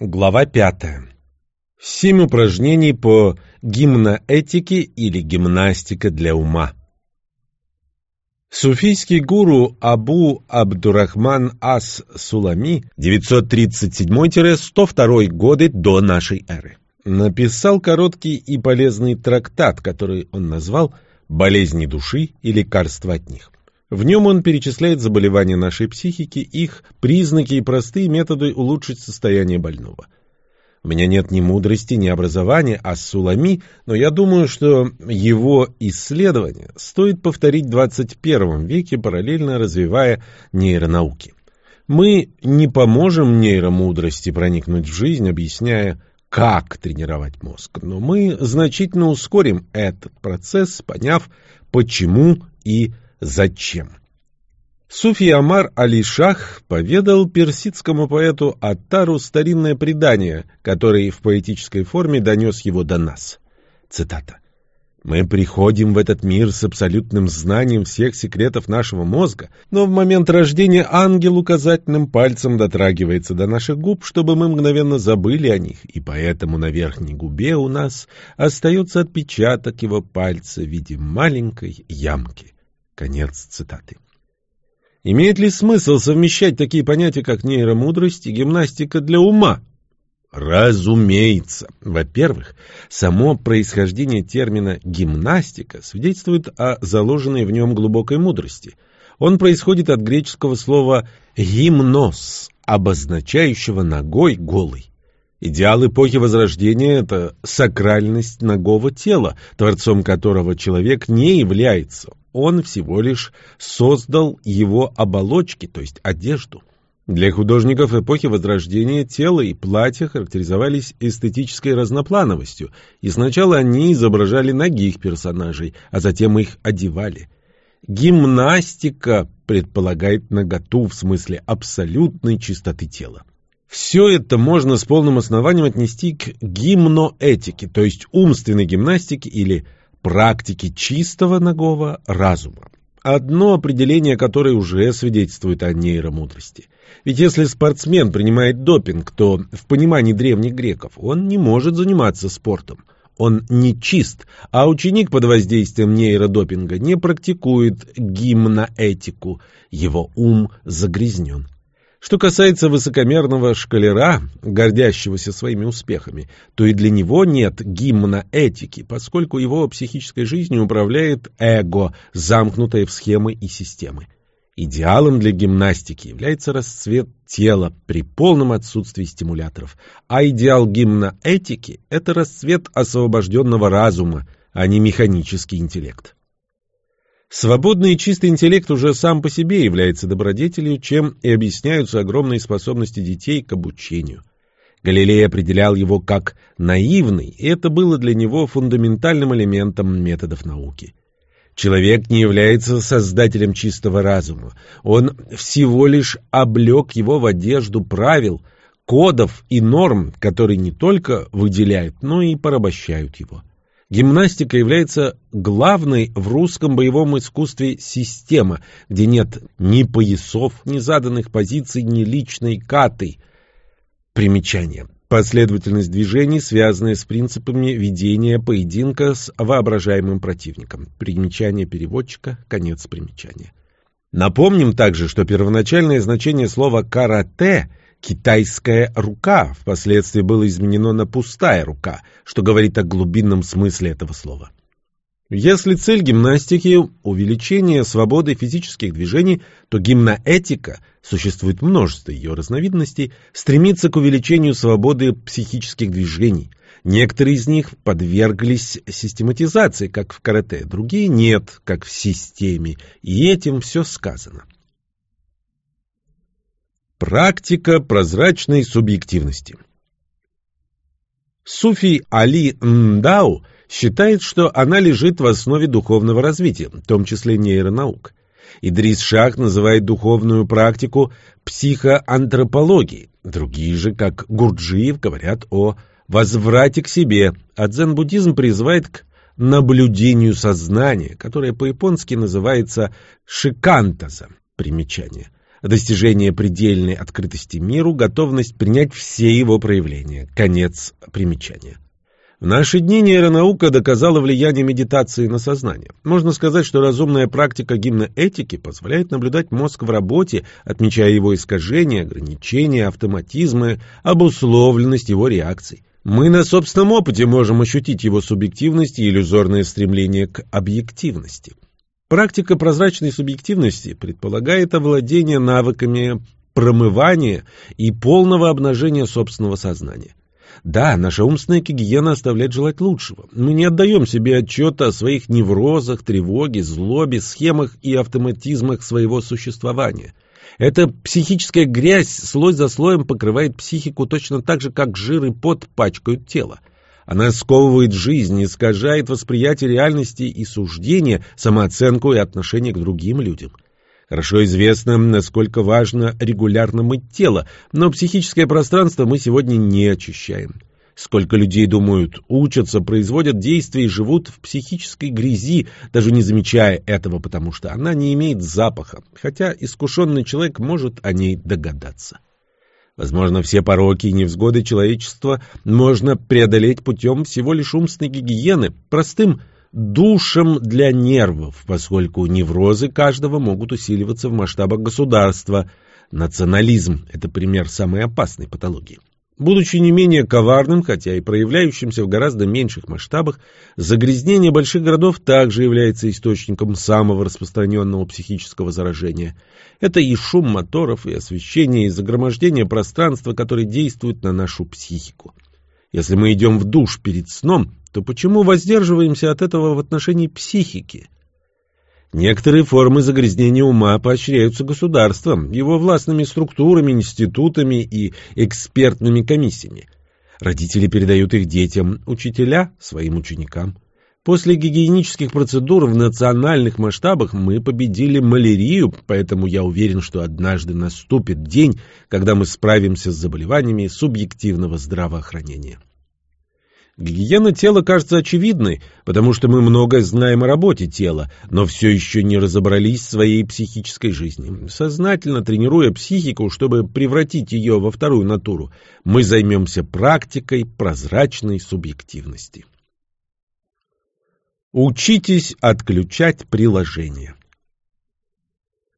Глава пятая. Семь упражнений по гимноэтике или гимнастика для ума. Суфийский гуру Абу Абдурахман Ас-Сулами 937-102 годы до нашей эры написал короткий и полезный трактат, который он назвал «Болезни души и лекарства от них». В нем он перечисляет заболевания нашей психики, их признаки и простые методы улучшить состояние больного. У меня нет ни мудрости, ни образования а Сулами, но я думаю, что его исследования стоит повторить в 21 веке, параллельно развивая нейронауки. Мы не поможем нейромудрости проникнуть в жизнь, объясняя, как тренировать мозг, но мы значительно ускорим этот процесс, поняв, почему и почему «Зачем?». Суфи Амар Али-Шах поведал персидскому поэту Аттару старинное предание, которое в поэтической форме донес его до нас. Цитата. «Мы приходим в этот мир с абсолютным знанием всех секретов нашего мозга, но в момент рождения ангел указательным пальцем дотрагивается до наших губ, чтобы мы мгновенно забыли о них, и поэтому на верхней губе у нас остается отпечаток его пальца в виде маленькой ямки». Конец цитаты. Имеет ли смысл совмещать такие понятия, как нейромудрость и гимнастика для ума? Разумеется. Во-первых, само происхождение термина «гимнастика» свидетельствует о заложенной в нем глубокой мудрости. Он происходит от греческого слова «гимнос», обозначающего ногой голый. Идеал эпохи Возрождения — это сакральность ногого тела, творцом которого человек не является. Он всего лишь создал его оболочки, то есть одежду. Для художников эпохи Возрождения тело и платье характеризовались эстетической разноплановостью, и сначала они изображали ногих персонажей, а затем их одевали. Гимнастика предполагает наготу в смысле абсолютной чистоты тела. Все это можно с полным основанием отнести к гимноэтике, то есть умственной гимнастике или практике чистого ногого разума. Одно определение, которое уже свидетельствует о нейромудрости. Ведь если спортсмен принимает допинг, то в понимании древних греков он не может заниматься спортом. Он не чист, а ученик под воздействием нейродопинга не практикует гимноэтику, его ум загрязнен. Что касается высокомерного шкалера, гордящегося своими успехами, то и для него нет гимна этики, поскольку его психической жизнью управляет эго, замкнутое в схемы и системы. Идеалом для гимнастики является расцвет тела при полном отсутствии стимуляторов, а идеал гимна этики – это расцвет освобожденного разума, а не механический интеллект. Свободный и чистый интеллект уже сам по себе является добродетелью, чем и объясняются огромные способности детей к обучению. Галилей определял его как наивный, и это было для него фундаментальным элементом методов науки. Человек не является создателем чистого разума, он всего лишь облег его в одежду правил, кодов и норм, которые не только выделяют, но и порабощают его. Гимнастика является главной в русском боевом искусстве система, где нет ни поясов, ни заданных позиций, ни личной каты. Примечание. Последовательность движений, связанная с принципами ведения поединка с воображаемым противником. Примечание переводчика, конец примечания. Напомним также, что первоначальное значение слова «карате» китайская рука впоследствии было изменено на пустая рука, что говорит о глубинном смысле этого слова. Если цель гимнастики – увеличение свободы физических движений, то гимноэтика, существует множество ее разновидностей, стремится к увеличению свободы психических движений. Некоторые из них подверглись систематизации, как в карате, другие нет, как в системе, и этим все сказано. Практика прозрачной субъективности. Суфий Али Ндау считает, что она лежит в основе духовного развития, в том числе нейронаук. Идрис Шах называет духовную практику психоантропологией. Другие же, как Гурджиев, говорят о возврате к себе, а дзен-буддизм призывает к наблюдению сознания, которое по-японски называется шикантаза. Примечание. Достижение предельной открытости миру, готовность принять все его проявления. Конец примечания. В наши дни нейронаука доказала влияние медитации на сознание. Можно сказать, что разумная практика гимноэтики позволяет наблюдать мозг в работе, отмечая его искажения, ограничения, автоматизмы, обусловленность его реакций. Мы на собственном опыте можем ощутить его субъективность и иллюзорное стремление к объективности. Практика прозрачной субъективности предполагает овладение навыками промывания и полного обнажения собственного сознания. Да, наша умственная гигиена оставляет желать лучшего. Мы не отдаем себе отчета о своих неврозах, тревоге, злобе, схемах и автоматизмах своего существования. Эта психическая грязь слой за слоем покрывает психику точно так же, как жир и пот пачкают тело. Она сковывает жизнь, искажает восприятие реальности и суждения, самооценку и отношение к другим людям. Хорошо известно, насколько важно регулярно мыть тело, но психическое пространство мы сегодня не очищаем. Сколько людей думают, учатся, производят действия и живут в психической грязи, даже не замечая этого, потому что она не имеет запаха, хотя искушенный человек может о ней догадаться. Возможно, все пороки и невзгоды человечества можно преодолеть путем всего лишь умственной гигиены, простым душем для нервов, поскольку неврозы каждого могут усиливаться в масштабах государства. Национализм – это пример самой опасной патологии. Будучи не менее коварным, хотя и проявляющимся в гораздо меньших масштабах, загрязнение больших городов также является источником самого распространенного психического заражения. Это и шум моторов, и освещение, и загромождение пространства, которые действуют на нашу психику. Если мы идем в душ перед сном, то почему воздерживаемся от этого в отношении психики? Некоторые формы загрязнения ума поощряются государством, его властными структурами, институтами и экспертными комиссиями. Родители передают их детям, учителя – своим ученикам. После гигиенических процедур в национальных масштабах мы победили малярию, поэтому я уверен, что однажды наступит день, когда мы справимся с заболеваниями субъективного здравоохранения. Гигиена тела кажется очевидной, потому что мы многое знаем о работе тела, но все еще не разобрались в своей психической жизни. Сознательно тренируя психику, чтобы превратить ее во вторую натуру, мы займемся практикой прозрачной субъективности. Учитесь отключать приложения.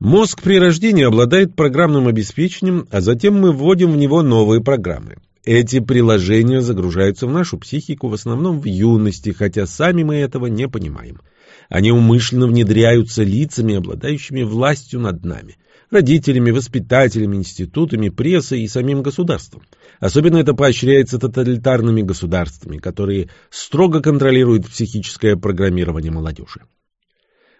Мозг при рождении обладает программным обеспечением, а затем мы вводим в него новые программы. Эти приложения загружаются в нашу психику в основном в юности, хотя сами мы этого не понимаем. Они умышленно внедряются лицами, обладающими властью над нами, родителями, воспитателями, институтами, прессой и самим государством. Особенно это поощряется тоталитарными государствами, которые строго контролируют психическое программирование молодежи.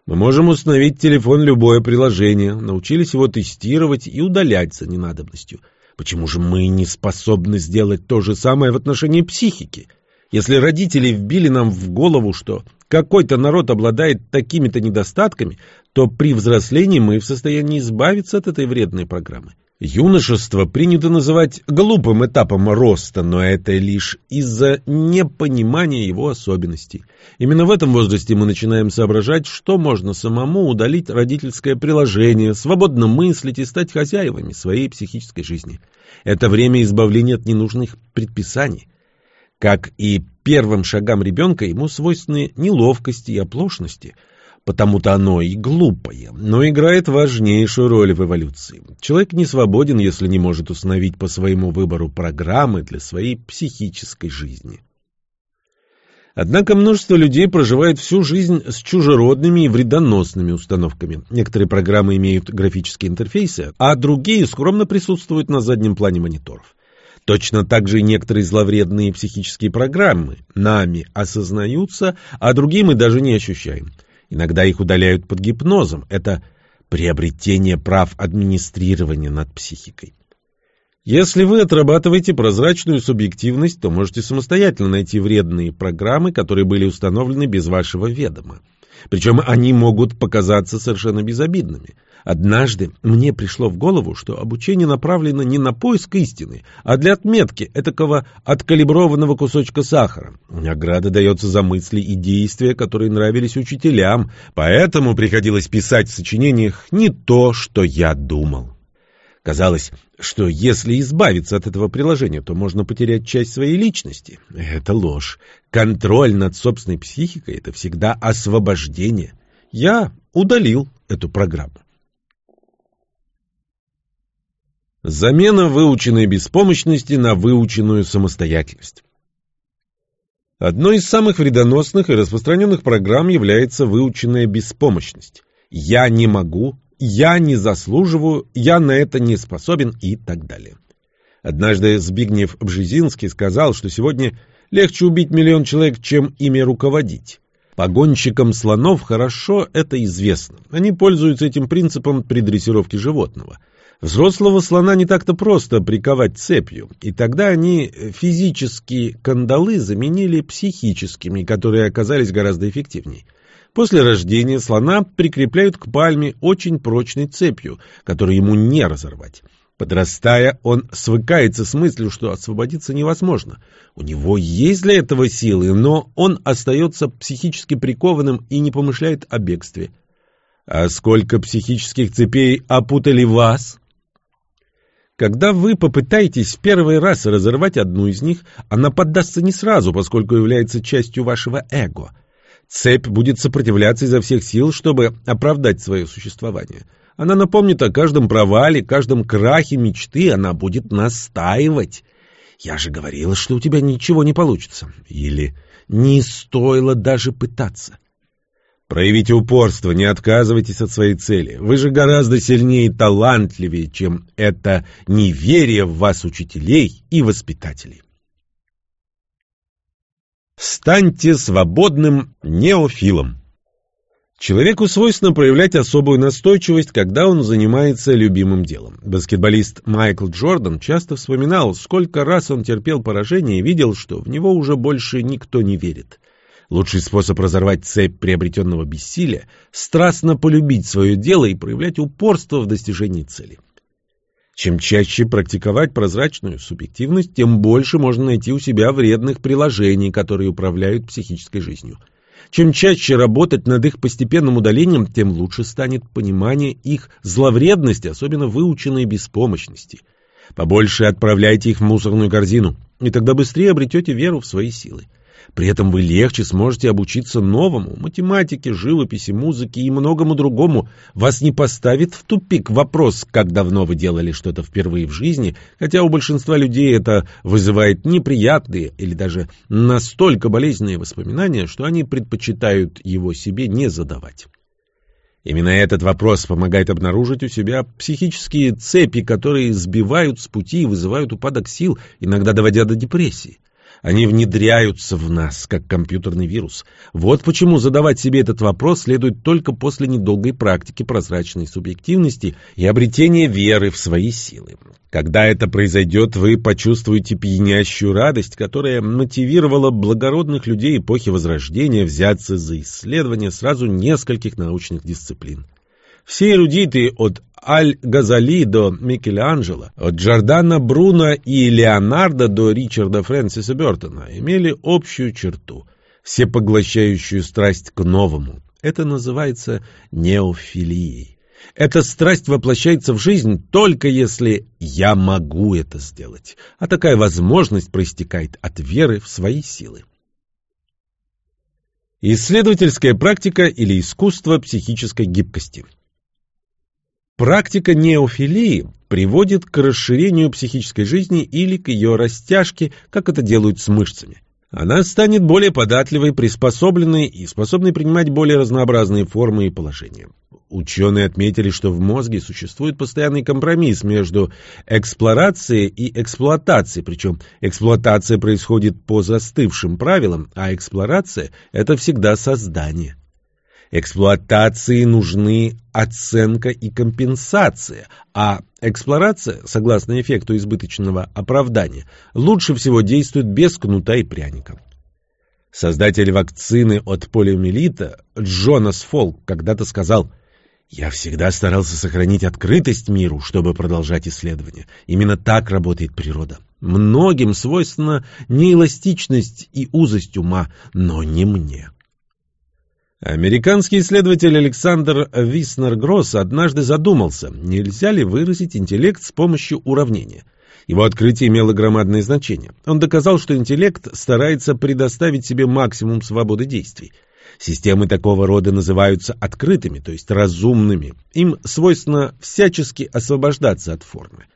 Мы можем установить телефон любое приложение, научились его тестировать и удалять за ненадобностью – Почему же мы не способны сделать то же самое в отношении психики? Если родители вбили нам в голову, что какой-то народ обладает такими-то недостатками, то при взрослении мы в состоянии избавиться от этой вредной программы. Юношество принято называть глупым этапом роста, но это лишь из-за непонимания его особенностей. Именно в этом возрасте мы начинаем соображать, что можно самому удалить родительское приложение, свободно мыслить и стать хозяевами своей психической жизни. Это время избавления от ненужных предписаний. Как и первым шагам ребенка, ему свойственны неловкости и оплошности – потому-то оно и глупое, но играет важнейшую роль в эволюции. Человек не свободен, если не может установить по своему выбору программы для своей психической жизни. Однако множество людей проживает всю жизнь с чужеродными и вредоносными установками. Некоторые программы имеют графические интерфейсы, а другие скромно присутствуют на заднем плане мониторов. Точно так же и некоторые зловредные психические программы нами осознаются, а другие мы даже не ощущаем. Иногда их удаляют под гипнозом. Это приобретение прав администрирования над психикой. Если вы отрабатываете прозрачную субъективность, то можете самостоятельно найти вредные программы, которые были установлены без вашего ведома. Причем они могут показаться совершенно безобидными. Однажды мне пришло в голову, что обучение направлено не на поиск истины, а для отметки этакого откалиброванного кусочка сахара. Награда дается за мысли и действия, которые нравились учителям, поэтому приходилось писать в сочинениях не то, что я думал. Казалось, что если избавиться от этого приложения, то можно потерять часть своей личности. Это ложь. Контроль над собственной психикой — это всегда освобождение. Я удалил эту программу. Замена выученной беспомощности на выученную самостоятельность. Одной из самых вредоносных и распространенных программ является выученная беспомощность. «Я не могу», «я не заслуживаю», «я на это не способен» и так далее. Однажды Збигнев Бжезинский сказал, что сегодня легче убить миллион человек, чем ими руководить. Погонщикам слонов хорошо это известно. Они пользуются этим принципом при дрессировке животного – Взрослого слона не так-то просто приковать цепью, и тогда они физические кандалы заменили психическими, которые оказались гораздо эффективнее. После рождения слона прикрепляют к пальме очень прочной цепью, которую ему не разорвать. Подрастая, он свыкается с мыслью, что освободиться невозможно. У него есть для этого силы, но он остается психически прикованным и не помышляет о бегстве. А сколько психических цепей опутали вас? Когда вы попытаетесь в первый раз разорвать одну из них, она поддастся не сразу, поскольку является частью вашего эго. Цепь будет сопротивляться изо всех сил, чтобы оправдать свое существование. Она напомнит о каждом провале, каждом крахе мечты, она будет настаивать. «Я же говорила, что у тебя ничего не получится». Или «Не стоило даже пытаться». Проявите упорство, не отказывайтесь от своей цели. Вы же гораздо сильнее и талантливее, чем это неверие в вас учителей и воспитателей. Станьте свободным неофилом. Человеку свойственно проявлять особую настойчивость, когда он занимается любимым делом. Баскетболист Майкл Джордан часто вспоминал, сколько раз он терпел поражение и видел, что в него уже больше никто не верит. Лучший способ разорвать цепь приобретенного бессилия – страстно полюбить свое дело и проявлять упорство в достижении цели. Чем чаще практиковать прозрачную субъективность, тем больше можно найти у себя вредных приложений, которые управляют психической жизнью. Чем чаще работать над их постепенным удалением, тем лучше станет понимание их зловредности, особенно выученной беспомощности. Побольше отправляйте их в мусорную корзину, и тогда быстрее обретете веру в свои силы. При этом вы легче сможете обучиться новому, математике, живописи, музыке и многому другому. Вас не поставит в тупик вопрос, как давно вы делали что-то впервые в жизни, хотя у большинства людей это вызывает неприятные или даже настолько болезненные воспоминания, что они предпочитают его себе не задавать. Именно этот вопрос помогает обнаружить у себя психические цепи, которые сбивают с пути и вызывают упадок сил, иногда доводя до депрессии. Они внедряются в нас, как компьютерный вирус. Вот почему задавать себе этот вопрос следует только после недолгой практики прозрачной субъективности и обретения веры в свои силы. Когда это произойдет, вы почувствуете пьянящую радость, которая мотивировала благородных людей эпохи Возрождения взяться за исследование сразу нескольких научных дисциплин. Все эрудиты от Аль-Газали до Микеланджело, от Джордана Бруно и Леонардо до Ричарда Фрэнсиса Бертона имели общую черту – всепоглощающую страсть к новому. Это называется неофилией. Эта страсть воплощается в жизнь только если «я могу это сделать», а такая возможность проистекает от веры в свои силы. Исследовательская практика или искусство психической гибкости – Практика неофилии приводит к расширению психической жизни или к ее растяжке, как это делают с мышцами. Она станет более податливой, приспособленной и способной принимать более разнообразные формы и положения. Ученые отметили, что в мозге существует постоянный компромисс между эксплорацией и эксплуатацией, причем эксплуатация происходит по застывшим правилам, а эксплорация – это всегда создание. Эксплуатации нужны оценка и компенсация, а эксплорация, согласно эффекту избыточного оправдания, лучше всего действует без кнута и пряника. Создатель вакцины от полиомиелита Джонас Фолк когда-то сказал «Я всегда старался сохранить открытость миру, чтобы продолжать исследования. Именно так работает природа. Многим свойственна неэластичность и узость ума, но не мне». Американский исследователь Александр Виснер-Гросс однажды задумался, нельзя ли выразить интеллект с помощью уравнения. Его открытие имело громадное значение. Он доказал, что интеллект старается предоставить себе максимум свободы действий. Системы такого рода называются открытыми, то есть разумными. Им свойственно всячески освобождаться от формы.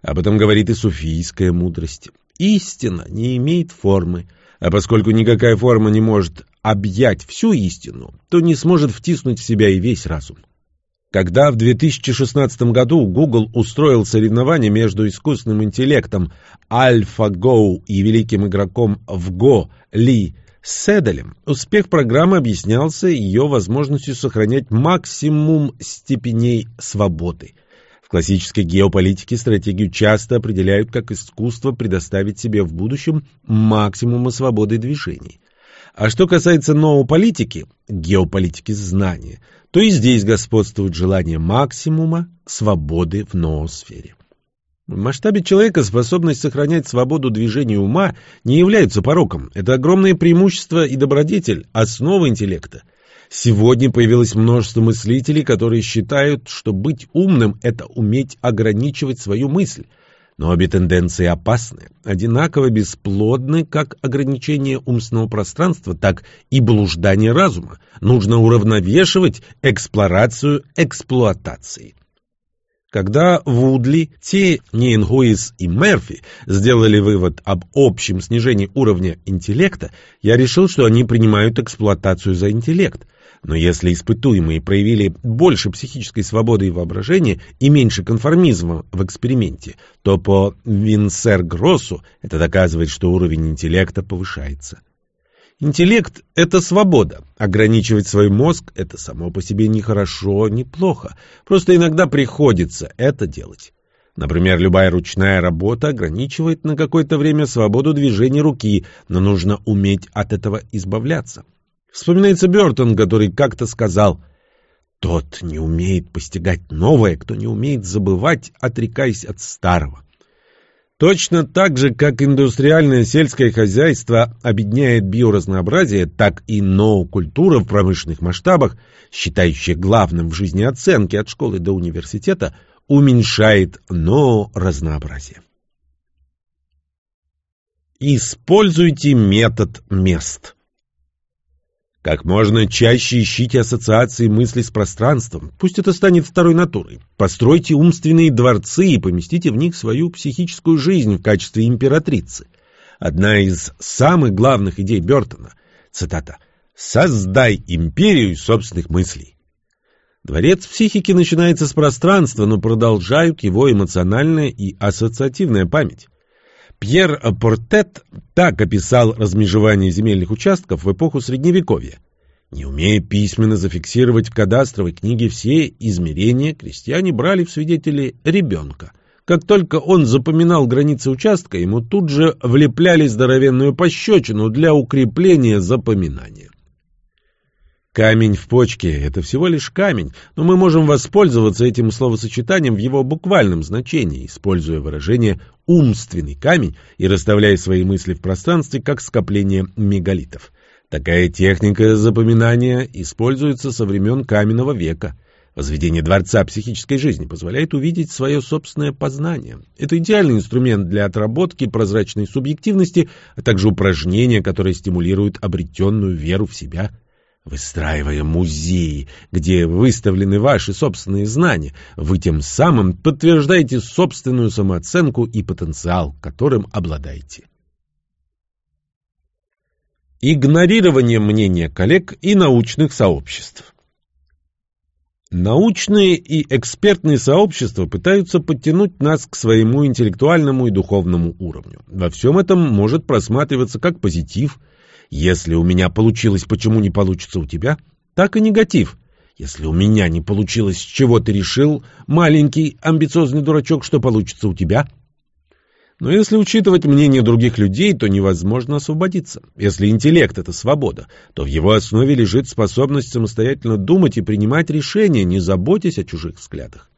Об этом говорит и суфийская мудрость. Истина не имеет формы, а поскольку никакая форма не может объять всю истину, то не сможет втиснуть в себя и весь разум. Когда в 2016 году Google устроил соревнование между искусственным интеллектом AlphaGo и великим игроком в Go Ли Седелем, успех программы объяснялся ее возможностью сохранять максимум степеней свободы. В классической геополитике стратегию часто определяют как искусство предоставить себе в будущем максимума свободы движений. А что касается ноу-политики, геополитики знания, то и здесь господствует желание максимума свободы в ноосфере. В масштабе человека способность сохранять свободу движения ума не является пороком. Это огромное преимущество и добродетель, основа интеллекта. Сегодня появилось множество мыслителей, которые считают, что быть умным – это уметь ограничивать свою мысль, но обе тенденции опасны, одинаково бесплодны как ограничение умственного пространства, так и блуждание разума. Нужно уравновешивать эксплорацию эксплуатацией. Когда Вудли, Те, Ниенгуис и Мерфи сделали вывод об общем снижении уровня интеллекта, я решил, что они принимают эксплуатацию за интеллект – но если испытуемые проявили больше психической свободы и воображения и меньше конформизма в эксперименте, то по Винсер-Гроссу это доказывает, что уровень интеллекта повышается. Интеллект – это свобода. Ограничивать свой мозг – это само по себе не хорошо, не плохо. Просто иногда приходится это делать. Например, любая ручная работа ограничивает на какое-то время свободу движения руки, но нужно уметь от этого избавляться. Вспоминается Бертон, который как-то сказал «Тот не умеет постигать новое, кто не умеет забывать, отрекаясь от старого». Точно так же, как индустриальное сельское хозяйство объединяет биоразнообразие, так и ноокультура в промышленных масштабах, считающая главным в жизни оценки от школы до университета, уменьшает нооразнообразие. Используйте метод мест. Как можно чаще ищите ассоциации мысли с пространством, пусть это станет второй натурой. Постройте умственные дворцы и поместите в них свою психическую жизнь в качестве императрицы. Одна из самых главных идей Бертона, цитата, «Создай империю собственных мыслей». Дворец психики начинается с пространства, но продолжают его эмоциональная и ассоциативная память. Пьер Портет так описал размежевание земельных участков в эпоху Средневековья. Не умея письменно зафиксировать в кадастровой книге все измерения, крестьяне брали в свидетели ребенка. Как только он запоминал границы участка, ему тут же влепляли здоровенную пощечину для укрепления запоминания. Камень в почке — это всего лишь камень, но мы можем воспользоваться этим словосочетанием в его буквальном значении, используя выражение «умственный камень» и расставляя свои мысли в пространстве как скопление мегалитов. Такая техника запоминания используется со времен каменного века. Возведение дворца психической жизни позволяет увидеть свое собственное познание. Это идеальный инструмент для отработки прозрачной субъективности, а также упражнение, которое стимулирует обретенную веру в себя – Выстраивая музеи, где выставлены ваши собственные знания, вы тем самым подтверждаете собственную самооценку и потенциал, которым обладаете. Игнорирование мнения коллег и научных сообществ Научные и экспертные сообщества пытаются подтянуть нас к своему интеллектуальному и духовному уровню. Во всем этом может просматриваться как позитив – если у меня получилось, почему не получится у тебя? Так и негатив. Если у меня не получилось, чего ты решил, маленький амбициозный дурачок, что получится у тебя? Но если учитывать мнение других людей, то невозможно освободиться. Если интеллект — это свобода, то в его основе лежит способность самостоятельно думать и принимать решения, не заботясь о чужих взглядах.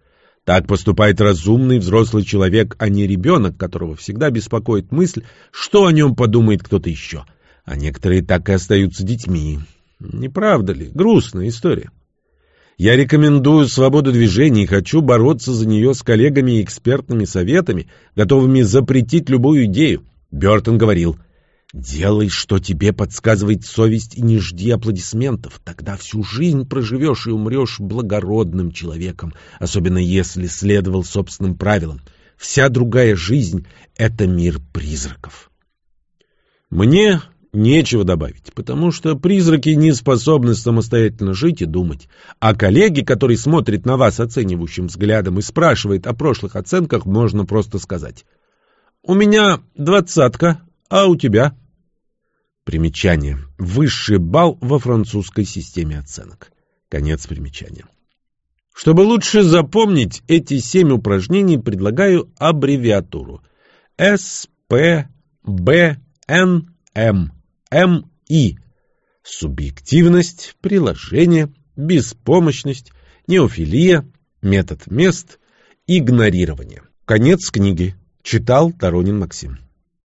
Так поступает разумный взрослый человек, а не ребенок, которого всегда беспокоит мысль, что о нем подумает кто-то еще — а некоторые так и остаются детьми. Не правда ли? Грустная история. Я рекомендую свободу движения и хочу бороться за нее с коллегами и экспертными советами, готовыми запретить любую идею. Бертон говорил, «Делай, что тебе подсказывает совесть, и не жди аплодисментов. Тогда всю жизнь проживешь и умрешь благородным человеком, особенно если следовал собственным правилам. Вся другая жизнь — это мир призраков». Мне нечего добавить, потому что призраки не способны самостоятельно жить и думать. А коллеги, который смотрит на вас оценивающим взглядом и спрашивает о прошлых оценках, можно просто сказать «У меня двадцатка, а у тебя?» Примечание. Высший балл во французской системе оценок. Конец примечания. Чтобы лучше запомнить эти семь упражнений, предлагаю аббревиатуру. С, П, Б, Н, М. МИ. Субъективность, приложение, беспомощность, неофилия, метод мест, игнорирование. Конец книги. Читал Таронин Максим.